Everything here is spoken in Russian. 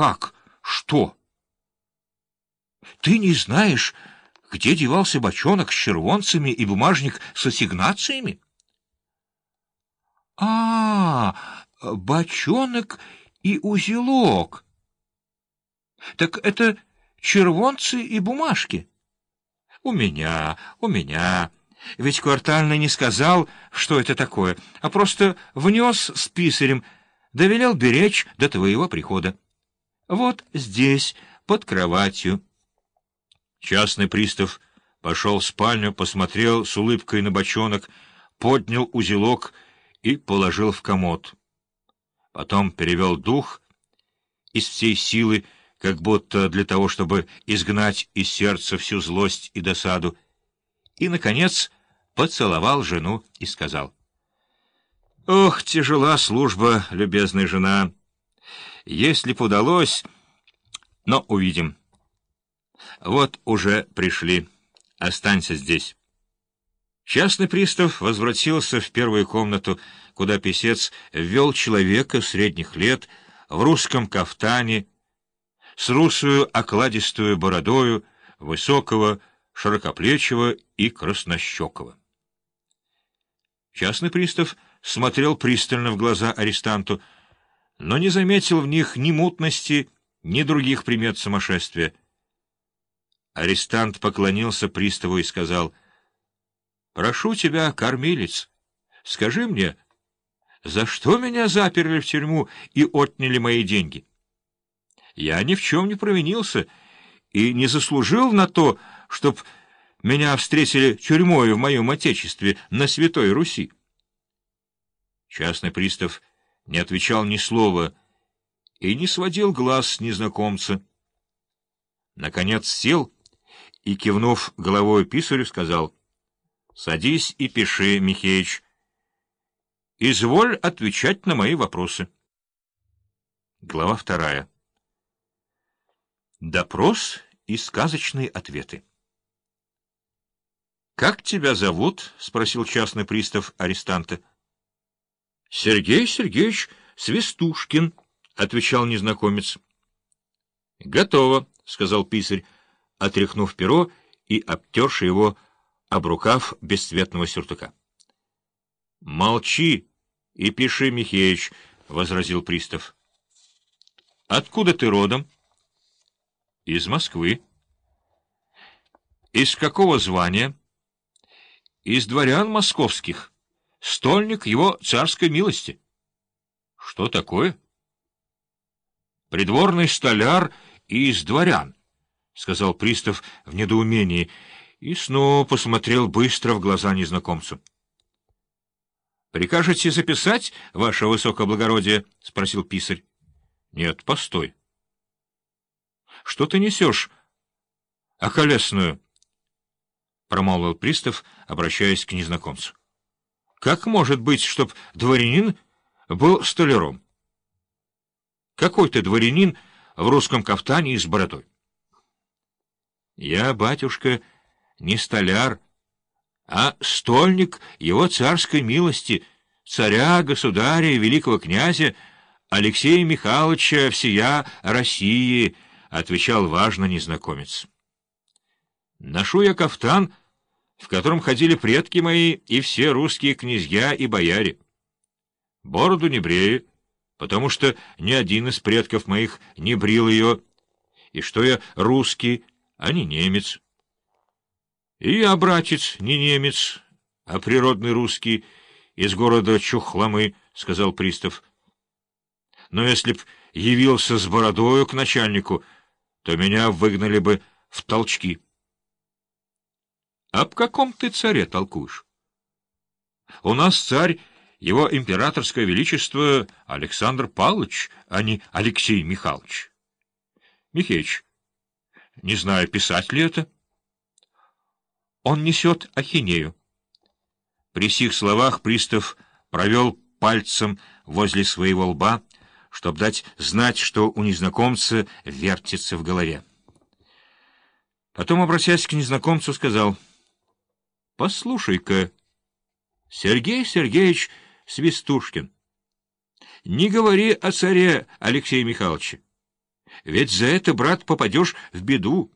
Как? Что? Ты не знаешь, где девался бочонок с червонцами и бумажник с ассигнациями? А, бочонок и узелок. Так это червонцы и бумажки. У меня, у меня. Ведь квартальный не сказал, что это такое, а просто внес с писарем, довелел беречь до твоего прихода. Вот здесь, под кроватью. Частный пристав пошел в спальню, посмотрел с улыбкой на бочонок, поднял узелок и положил в комод. Потом перевел дух из всей силы, как будто для того, чтобы изгнать из сердца всю злость и досаду, и, наконец, поцеловал жену и сказал, «Ох, тяжела служба, любезная жена! Если б удалось, но увидим». Вот уже пришли. Останься здесь. Частный пристав возвратился в первую комнату, куда писец ввел человека средних лет в русском кафтане, с русую окладистую бородою, высокого, широкоплечего и краснощекого. Частный пристав смотрел пристально в глаза арестанту, но не заметил в них ни мутности, ни других примет сумасшествия. Арестант поклонился приставу и сказал, — Прошу тебя, кормилец, скажи мне, за что меня заперли в тюрьму и отняли мои деньги? Я ни в чем не провинился и не заслужил на то, чтоб меня встретили тюрьмою в моем отечестве на Святой Руси. Частный пристав не отвечал ни слова и не сводил глаз с незнакомца. Наконец сел и, кивнув головой писарю, сказал, — Садись и пиши, Михеич. Изволь отвечать на мои вопросы. Глава вторая. Допрос и сказочные ответы. — Как тебя зовут? — спросил частный пристав арестанта. — Сергей Сергеевич Свистушкин, — отвечал незнакомец. — Готово, — сказал писарь отряхнув перо и обтерши его об рукав бесцветного сюртука. — Молчи и пиши, Михеич, — возразил пристав. — Откуда ты родом? — Из Москвы. — Из какого звания? — Из дворян московских. Стольник его царской милости. — Что такое? — Придворный столяр из дворян. — сказал пристав в недоумении и снова посмотрел быстро в глаза незнакомцу. — Прикажете записать, ваше высокоблагородие? — спросил писарь. — Нет, постой. — Что ты несешь? — Околесную, — промолвил пристав, обращаясь к незнакомцу. — Как может быть, чтоб дворянин был столяром? — Какой ты дворянин в русском кафтане и с бородой? Я, батюшка, не столяр, а стольник его царской милости, царя, государя великого князя Алексея Михайловича всея России, — отвечал важно незнакомец. Ношу я кафтан, в котором ходили предки мои и все русские князья и бояре. Бороду не брею, потому что ни один из предков моих не брил ее, и что я русский, а не немец. И я, братец, не немец, а природный русский из города Чухламы, — сказал пристав. Но если б явился с бородою к начальнику, то меня выгнали бы в толчки. — Об каком ты царе толкуешь? — У нас царь, его императорское величество Александр Павлович, а не Алексей Михайлович. — Михеич, не знаю, писать ли это. Он несет ахинею. При сих словах пристав провел пальцем возле своего лба, чтобы дать знать, что у незнакомца вертится в голове. Потом, обратясь к незнакомцу, сказал, — Послушай-ка, Сергей Сергеевич Свистушкин, не говори о царе Алексея Михайловича. ведь за это, брат, попадешь в беду.